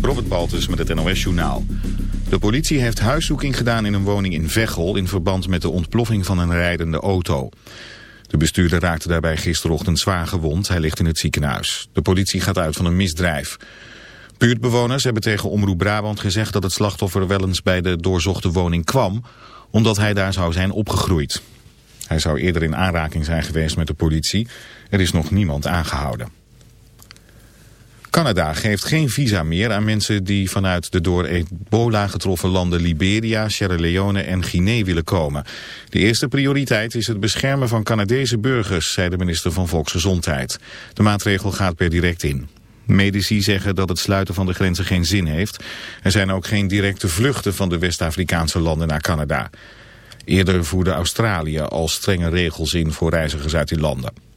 Robert Baltus met het NOS Journaal. De politie heeft huiszoeking gedaan in een woning in Veghel... in verband met de ontploffing van een rijdende auto. De bestuurder raakte daarbij gisterochtend zwaar gewond. Hij ligt in het ziekenhuis. De politie gaat uit van een misdrijf. Buurtbewoners hebben tegen Omroep Brabant gezegd... dat het slachtoffer wel eens bij de doorzochte woning kwam... omdat hij daar zou zijn opgegroeid. Hij zou eerder in aanraking zijn geweest met de politie. Er is nog niemand aangehouden. Canada geeft geen visa meer aan mensen die vanuit de door ebola getroffen landen Liberia, Sierra Leone en Guinea willen komen. De eerste prioriteit is het beschermen van Canadese burgers, zei de minister van Volksgezondheid. De maatregel gaat per direct in. Medici zeggen dat het sluiten van de grenzen geen zin heeft. Er zijn ook geen directe vluchten van de West-Afrikaanse landen naar Canada. Eerder voerde Australië al strenge regels in voor reizigers uit die landen.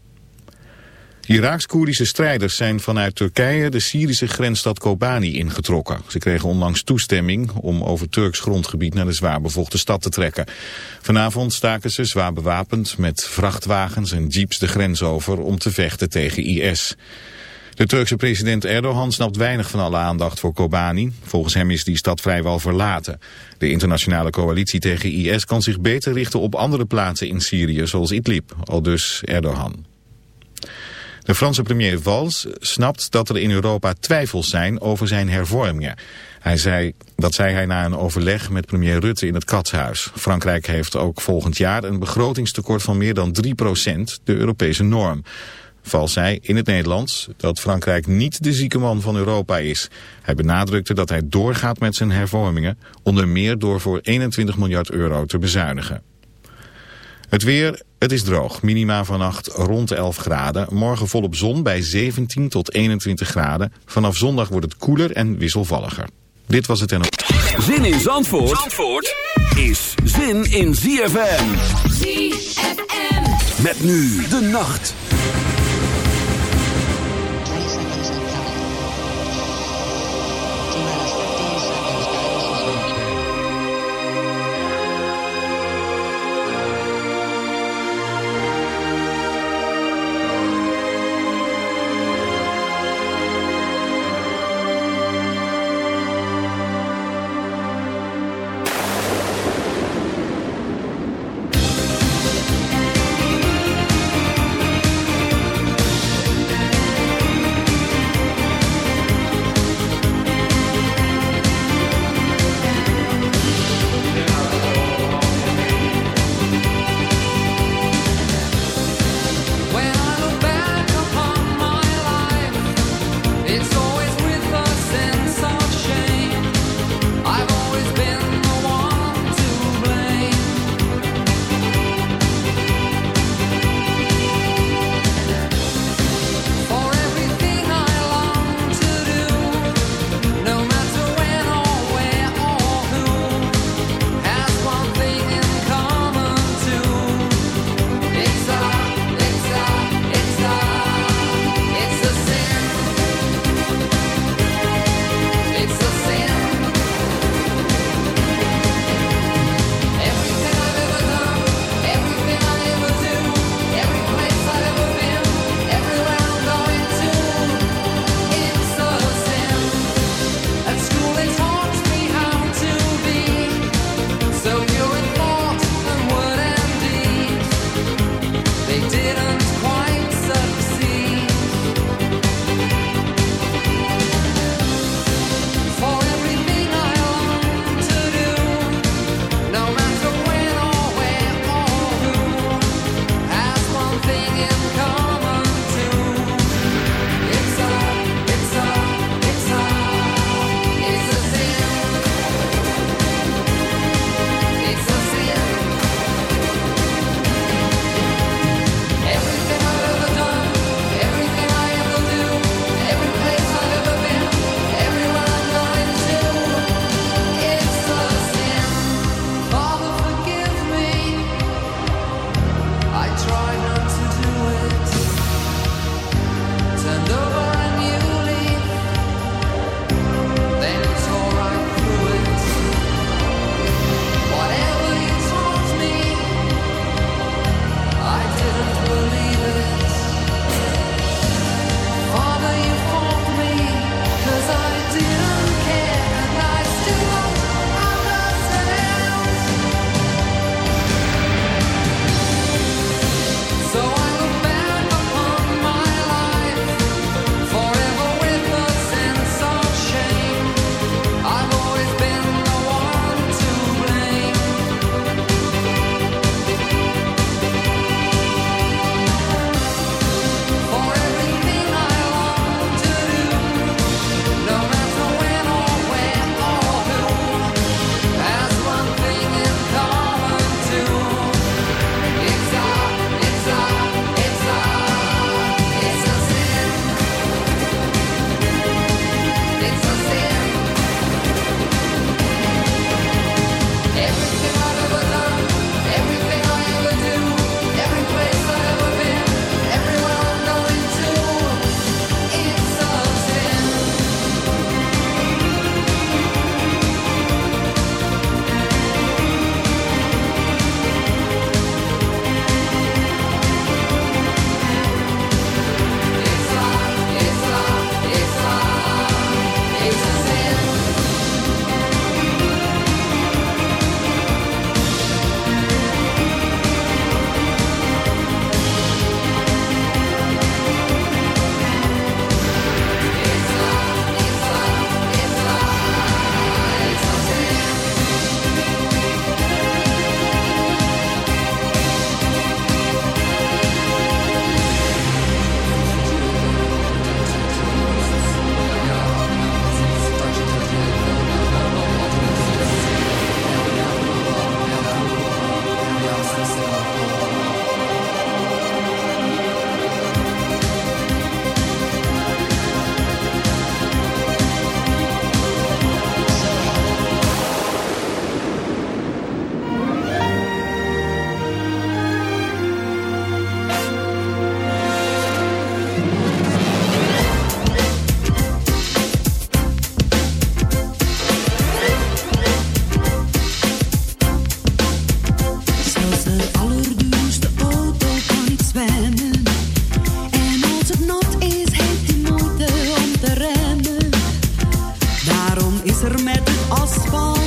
Iraaks-Koerdische strijders zijn vanuit Turkije de Syrische grensstad Kobani ingetrokken. Ze kregen onlangs toestemming om over Turks grondgebied naar de zwaar bevochten stad te trekken. Vanavond staken ze zwaar bewapend met vrachtwagens en jeeps de grens over om te vechten tegen IS. De Turkse president Erdogan snapt weinig van alle aandacht voor Kobani. Volgens hem is die stad vrijwel verlaten. De internationale coalitie tegen IS kan zich beter richten op andere plaatsen in Syrië, zoals Idlib, al dus Erdogan. De Franse premier Valls snapt dat er in Europa twijfels zijn over zijn hervormingen. Hij zei, dat zei hij na een overleg met premier Rutte in het Katshuis. Frankrijk heeft ook volgend jaar een begrotingstekort van meer dan 3% de Europese norm. Vals zei in het Nederlands dat Frankrijk niet de zieke man van Europa is. Hij benadrukte dat hij doorgaat met zijn hervormingen, onder meer door voor 21 miljard euro te bezuinigen. Het weer, het is droog. Minima vannacht rond 11 graden. Morgen volop zon bij 17 tot 21 graden. Vanaf zondag wordt het koeler en wisselvalliger. Dit was het en... Zin in Zandvoort, Zandvoort is zin in ZFM. ZFM. Met nu de nacht. met het asfalt.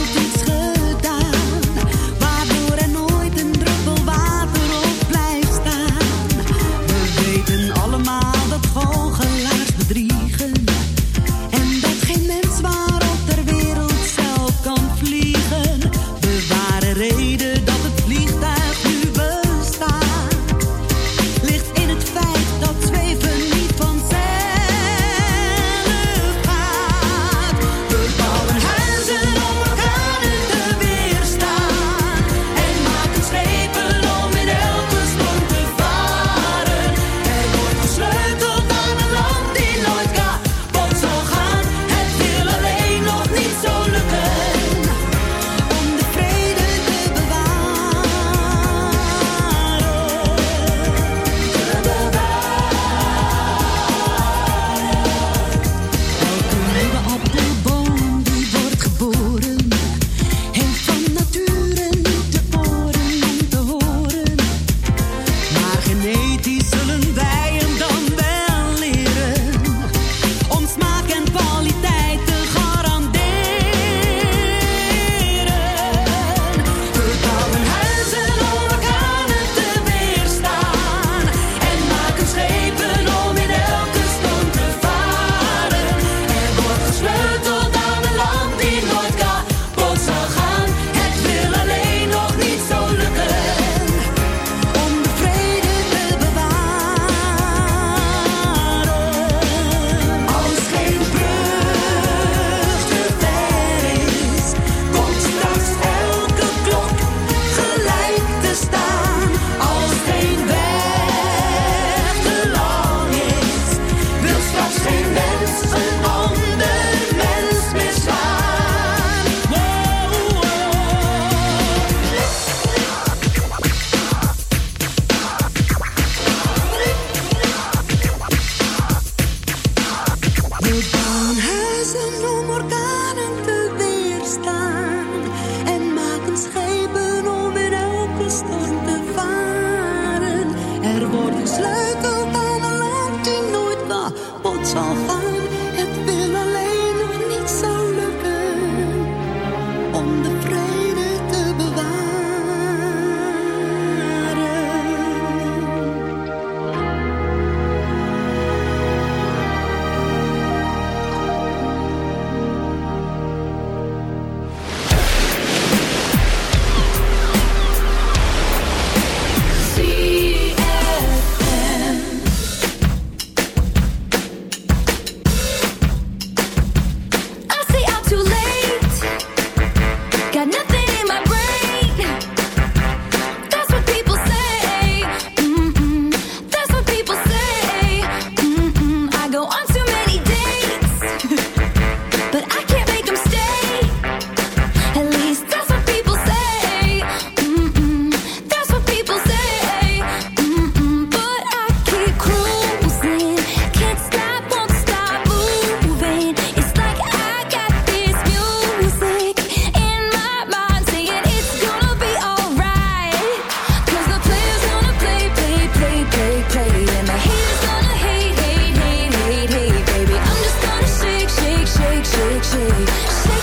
shade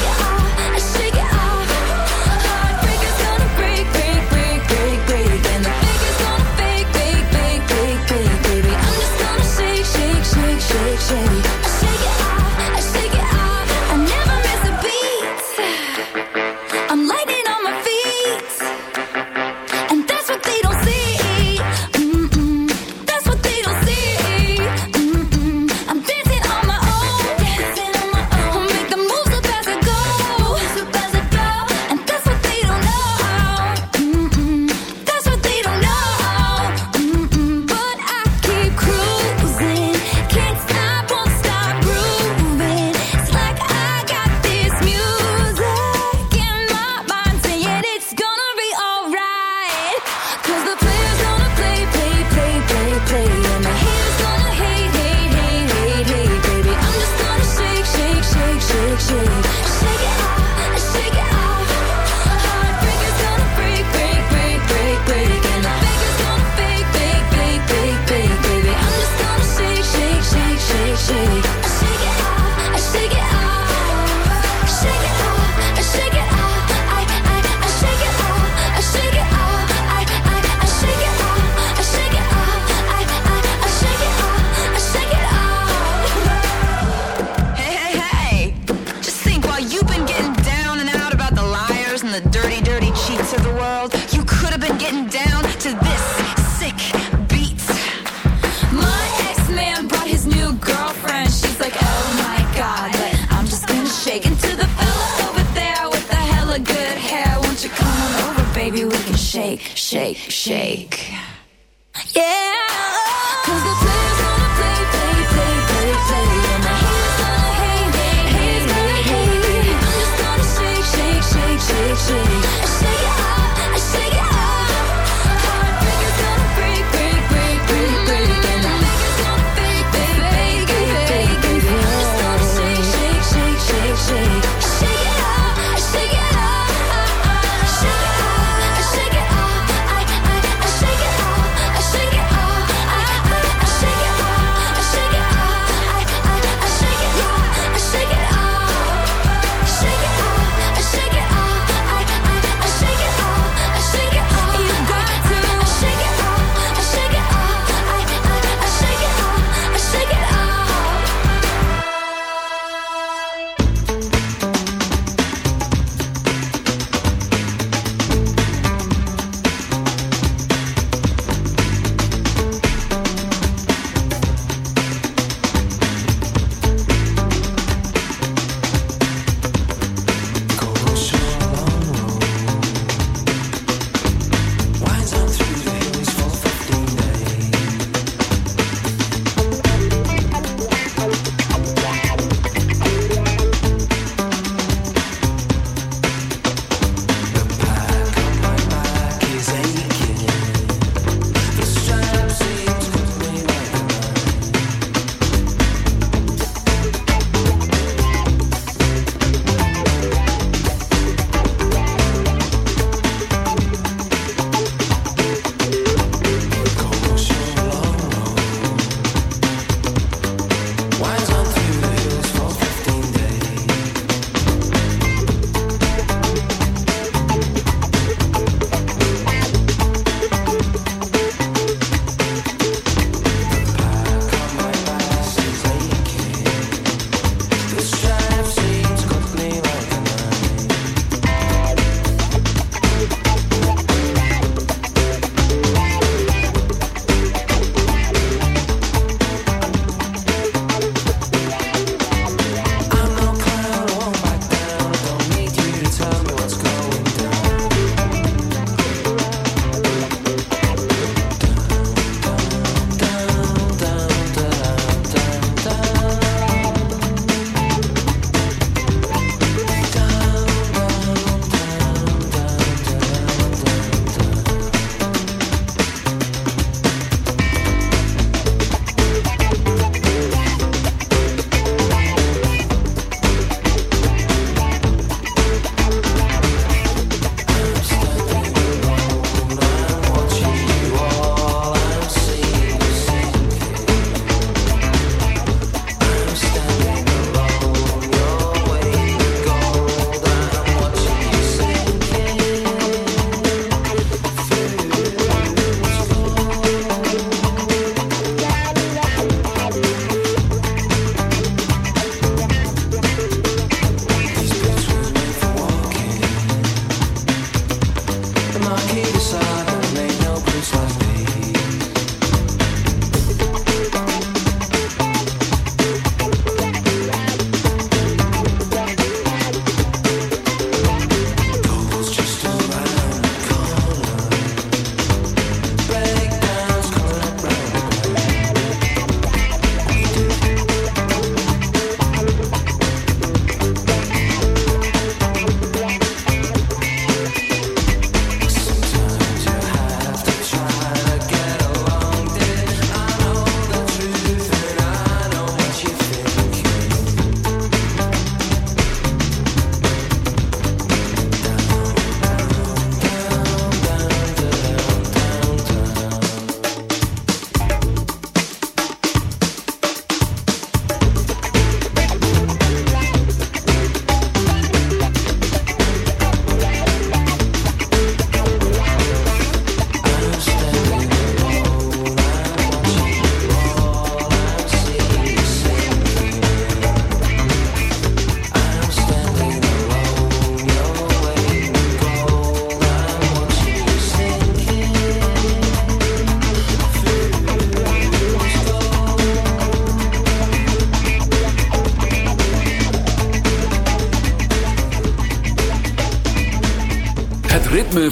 Yeah. Cause the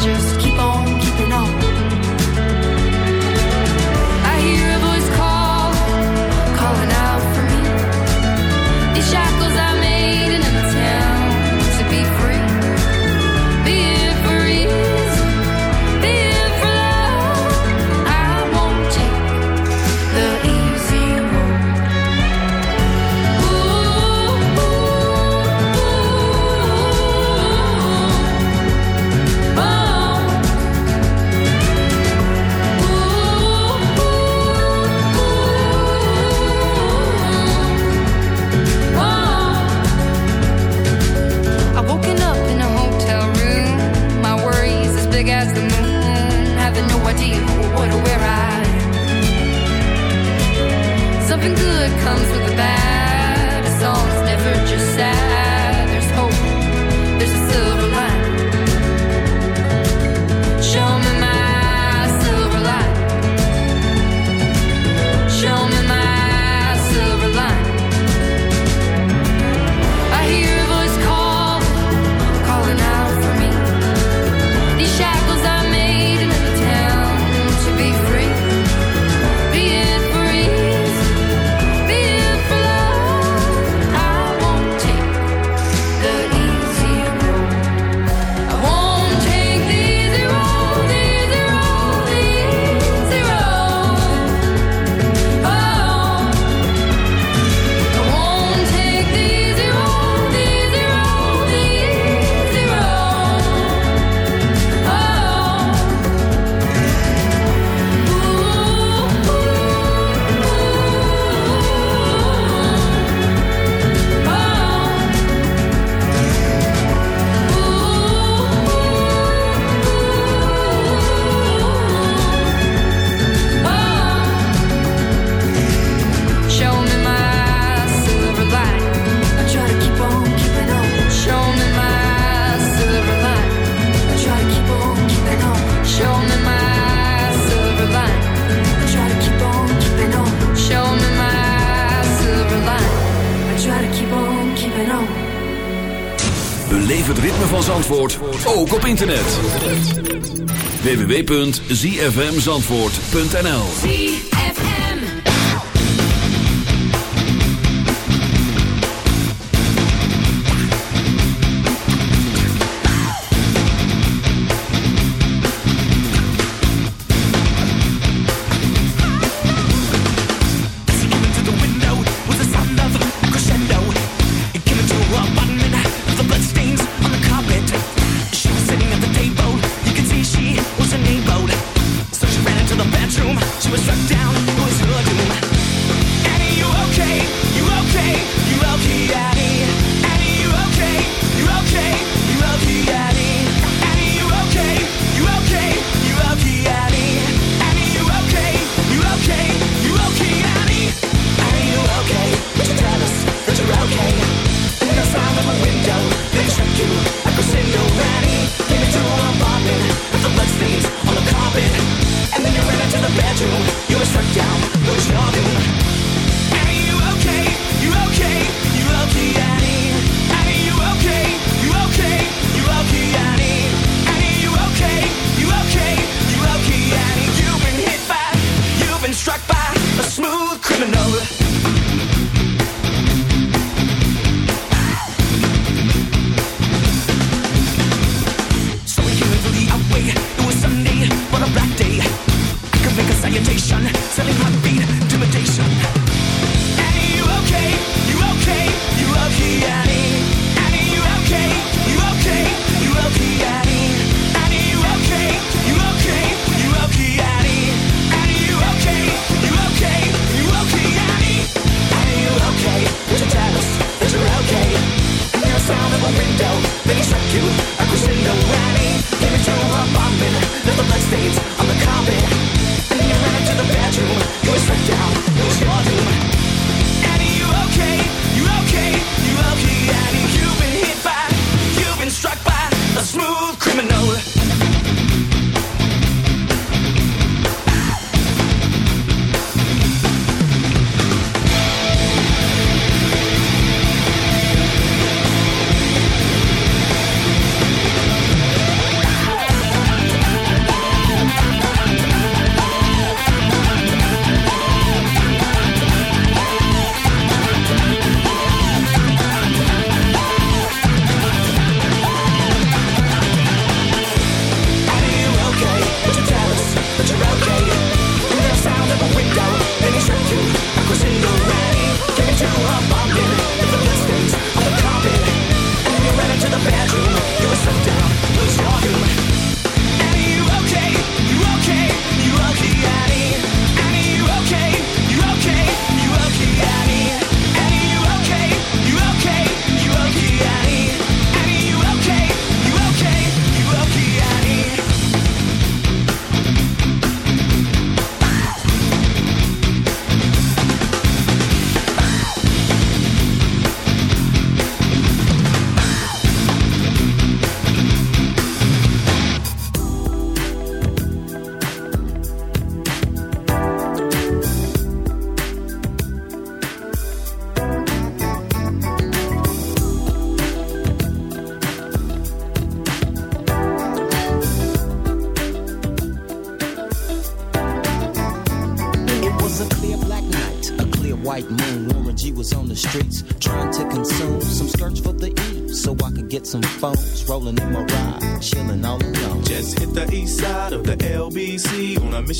just www.zfmzandvoort.nl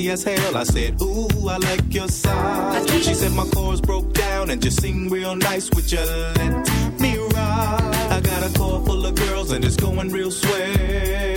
sexy as hell. I said, Ooh, I like your size. She said my chords broke down and just sing real nice. Would you let me ride? I got a car full of girls and it's going real swell.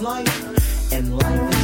Life and life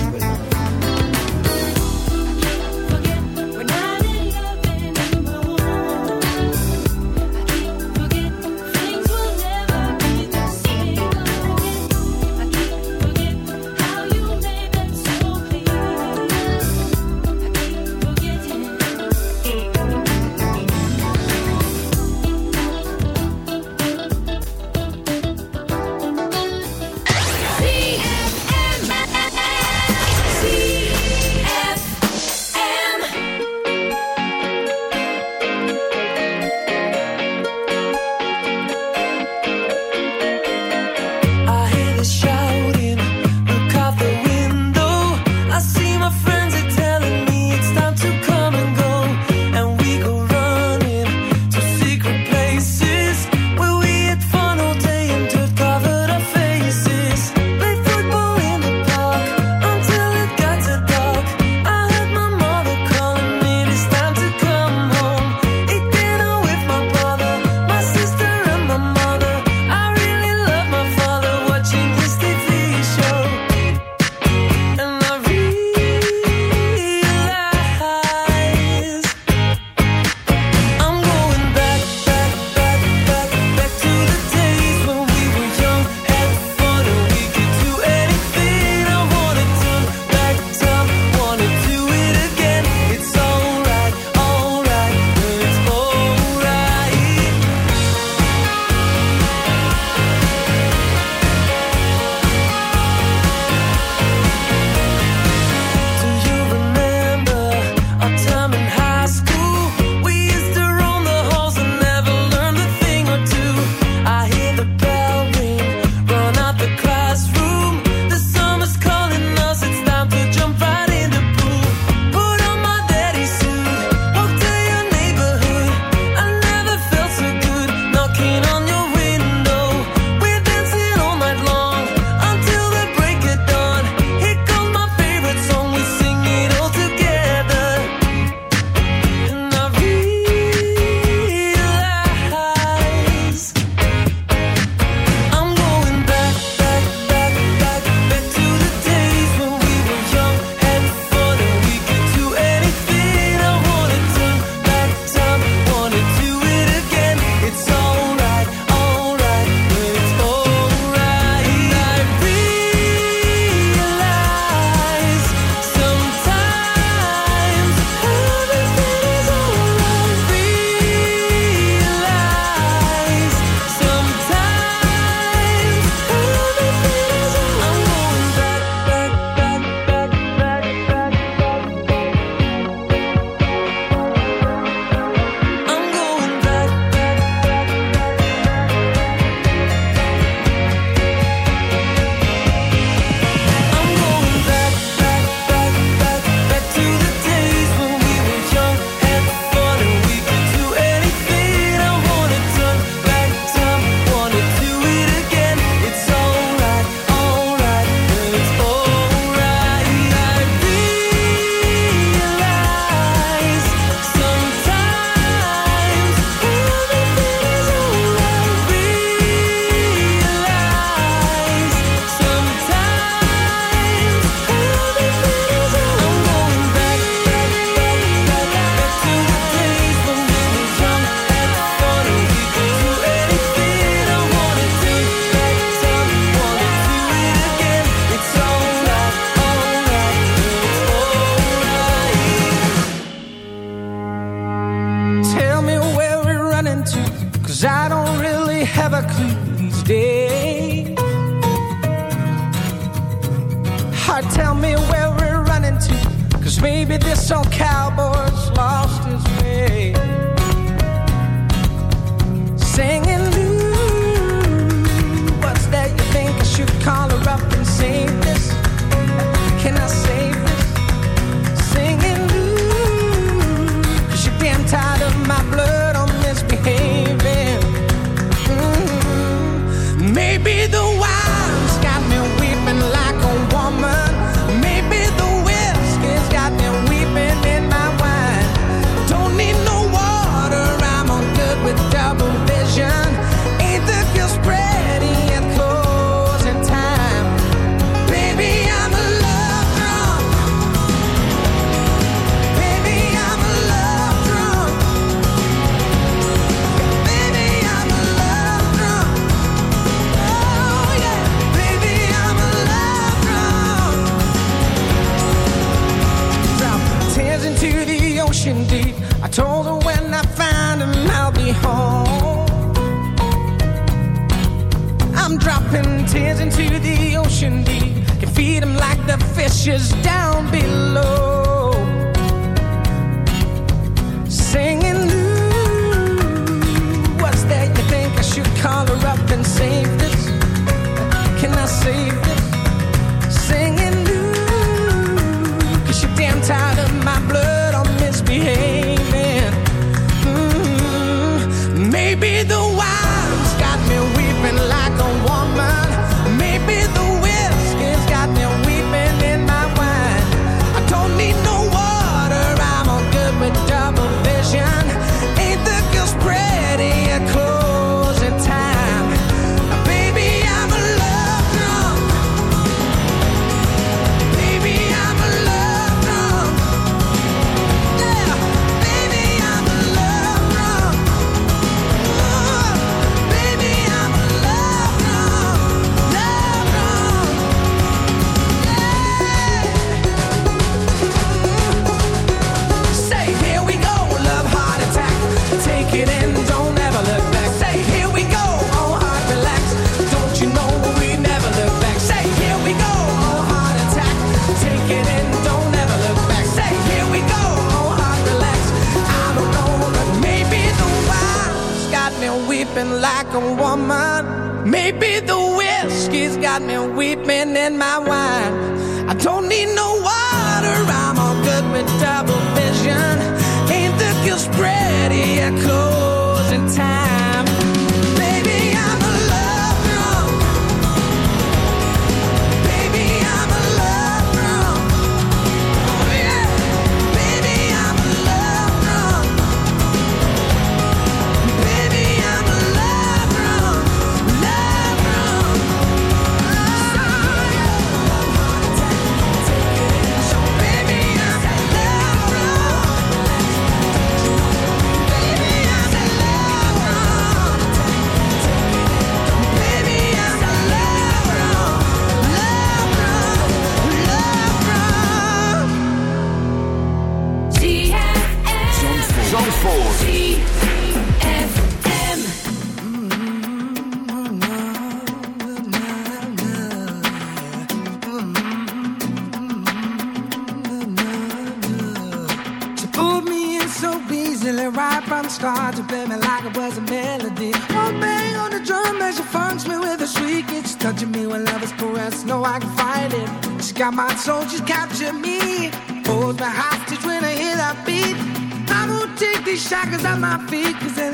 shackles off my feet, cause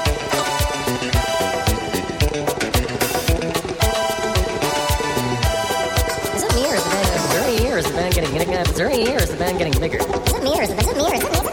Band getting bigger? Is year? Is the band getting bigger? Is it me or is it me or is it me?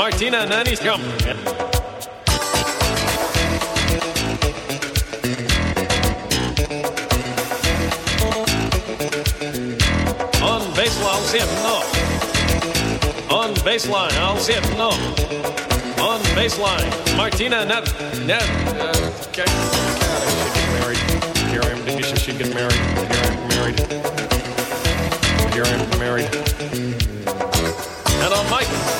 Martina Nani's come. On baseline, I'll see it, no. On baseline, I'll see it, no. On baseline, Martina Net. Net. Uh, okay. God, I should get married. Here I am. She should get married. Here I am married. Here I am married. And on Mike,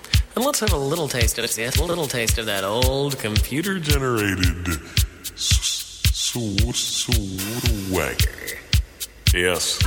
And let's have a little taste of it. A little taste of that old computer Generated s- s- swagger. Yes.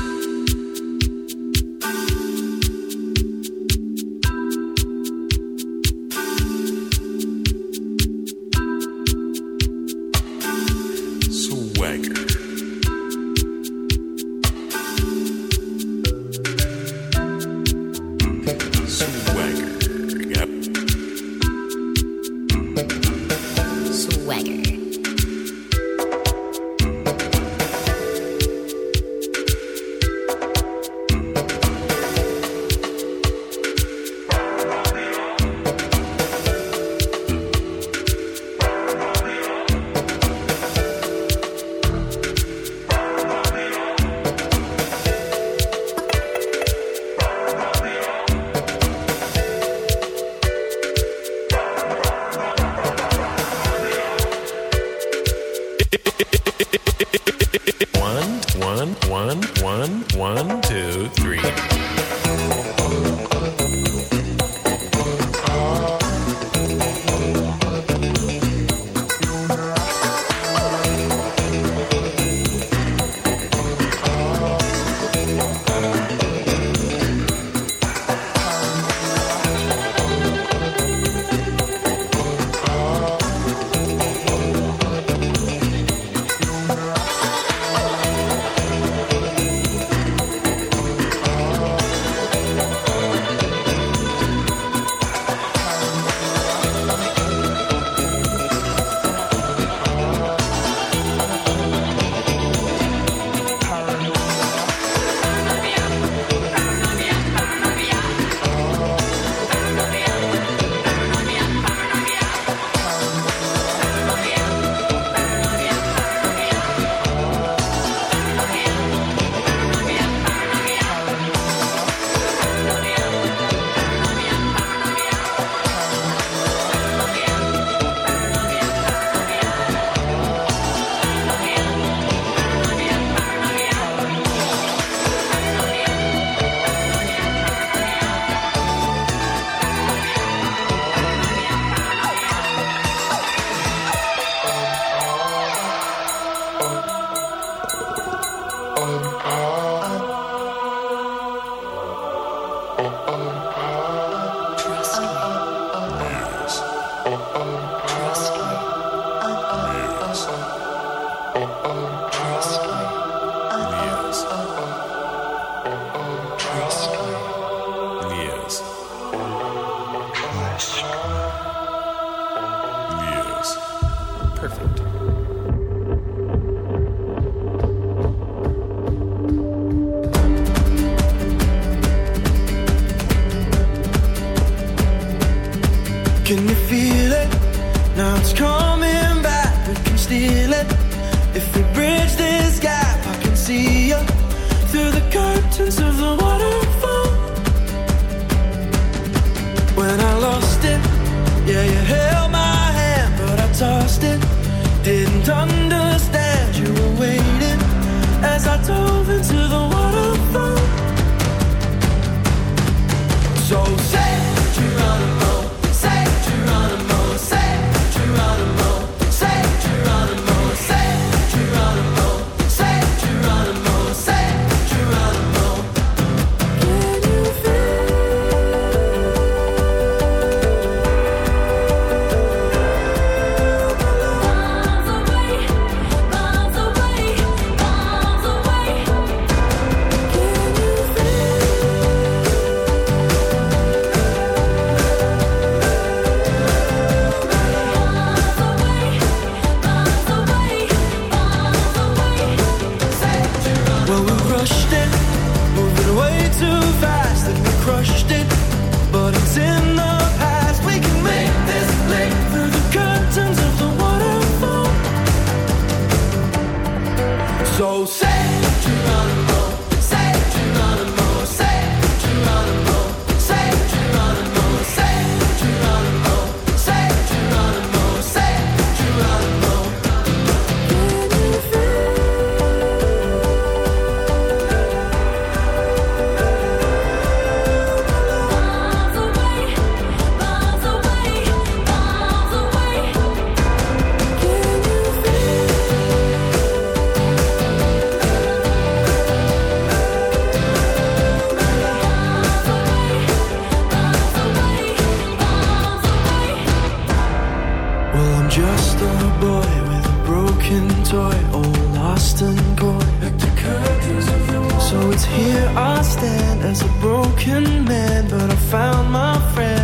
as a broken man, but I found my friend.